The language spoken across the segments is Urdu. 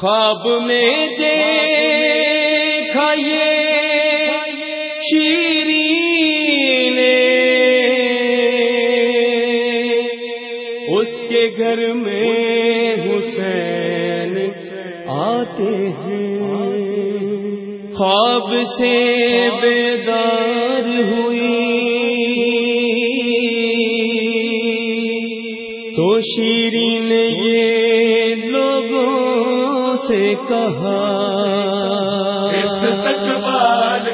خواب میں دیکھا یہ شیرین اس کے گھر میں حسین آتے ہیں۔ خواب سے بیدار ہوئی۔ تو شیرین یہ لوگوں سے کہا۔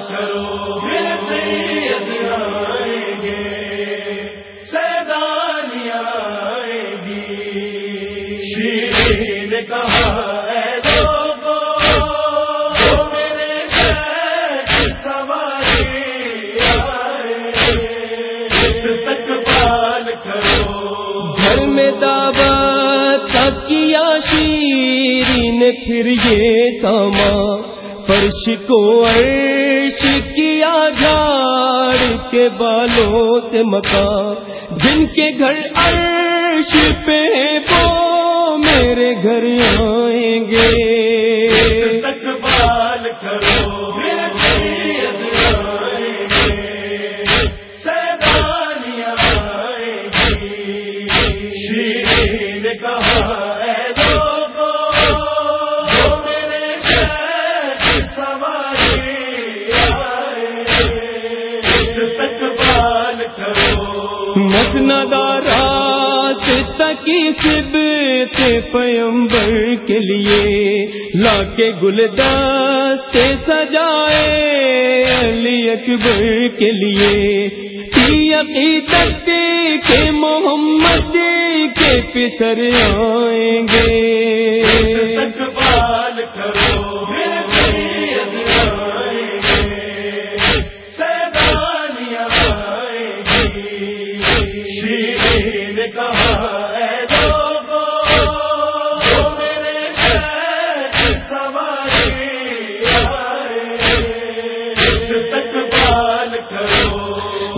کرو میرے سید آئیں گے سیدانی آئیں گی شیر نے کہا اے میرے سواری کرو۔ گھر میں پھر یہ سما فرش کو عرش کیا جھاڑ کے بالوں سے مکان جن کے گھر عرش پہ وہ میرے گھر آئیں گے۔ کرو مسندارات تکی سب پیمبر کے لیے۔ لا کے گلدست سجائے علی اکبر کے لیے۔ کی عقیدت کے محمد کے پسر آئیں گے۔ استقبال کرو میرے آئیں گی۔ شیر نے کہا اے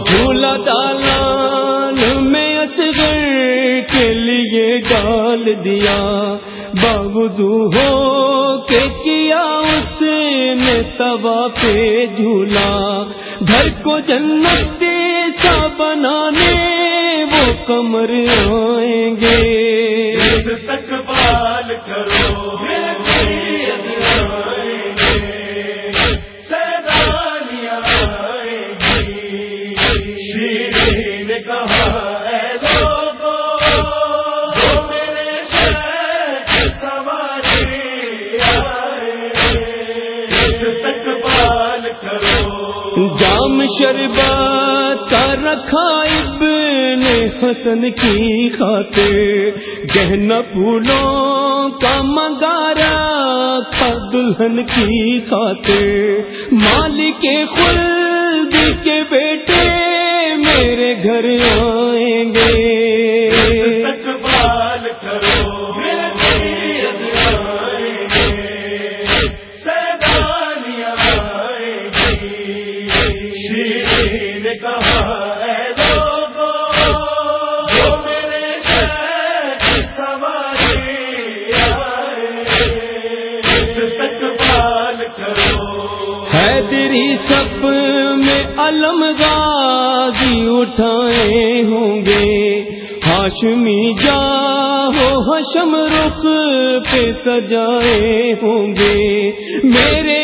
جھولا دالان میں اصغر کے لیے ڈال دیا۔ باوضو ہو کے کیا اس نے توا پہ جھولا۔ گھر کو جنت سا بنانے کمر آئیں گے۔ استقبال کرو نے کہا جام شربت کا رکھا ابن حسن کی خاطر، گہنا پھولوں کا منگارا تھا دلہن کی خاطر۔ مالک خلد کے بیٹے میرے گھر آئیں گے۔ استقبال کرو. حیدری سب میں علم غازی اٹھائے ہوں گے۔ ہاشمی جا ہو حشم رخ پہ سجائے ہوں گے۔ میرے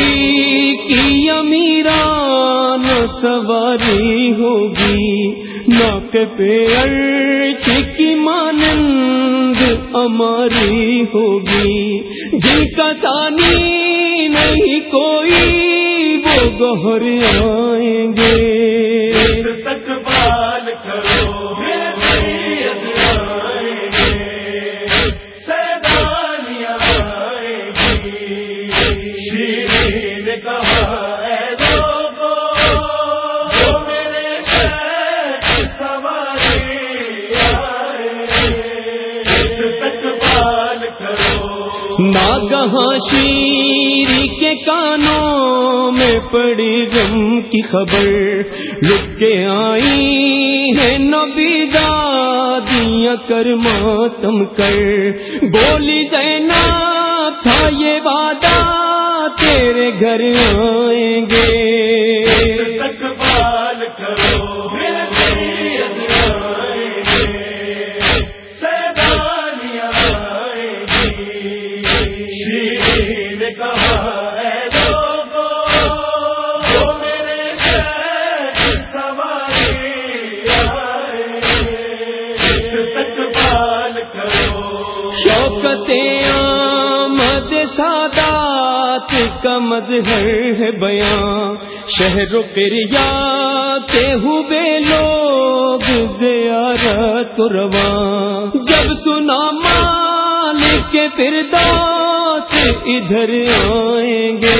سواری ہوگی، ناک پہ ارچ کی مانند ہماری ہوگی۔ جن کا ثانی نہیں، کوئی وہ گہر آئیں گے۔ تک بال کرو جہاں شیری کے کانوں میں پڑی غم کی خبر۔ رک کے آئی ہے نبی دادیاں کر ماتم کر۔ بولی دینا تھا یہ وعدہ تیرے گھر آئیں گے استقبال کرو۔ شوکت آمد سادات کا مظہر ہے بیاں شہر و پریا کے ہوئے لوگ زیارت و رواں جب سنا مالک کے فردوس ادھر آئیں گے۔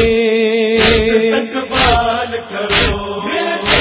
استقبال کرو میرے